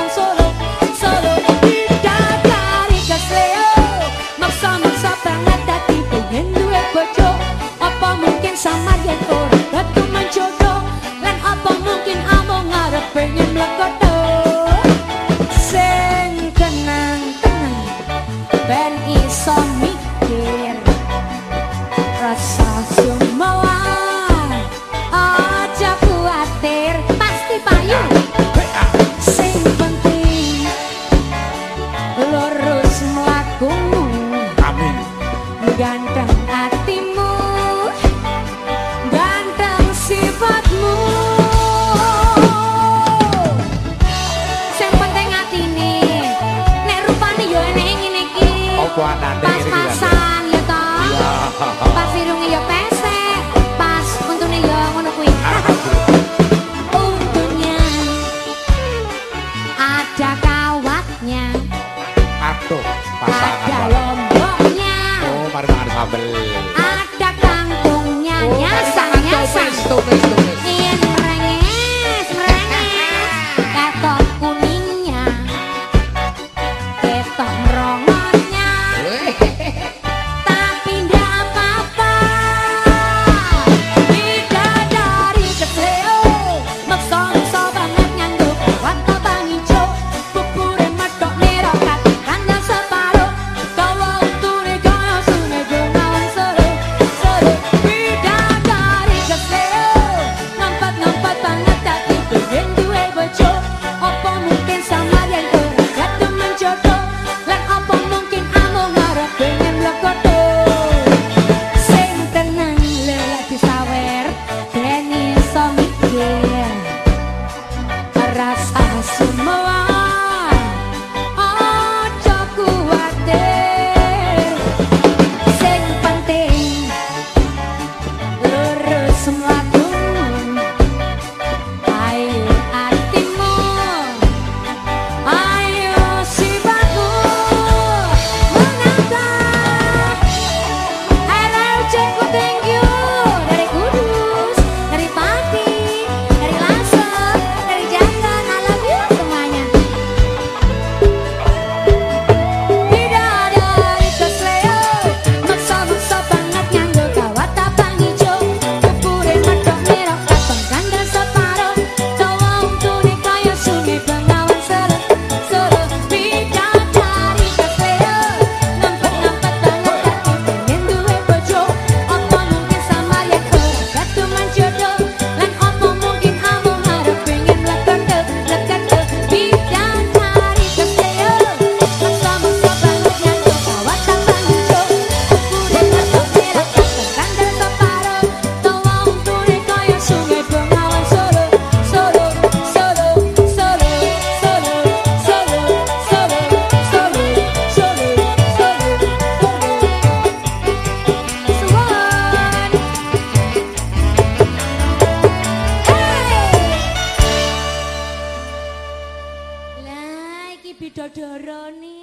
浓缩 pas-pasan ya toh. Iya. Pas irunge ya pesek, pas untune ya ngono kuwi. Untungnya ada kawatnya. Aduh, pasangan. Ada lomboknya. Oh, mari makan sambel. Ada kangkungnya nyasang-nyasang. Tumis, tumis, tumis. bidadara nih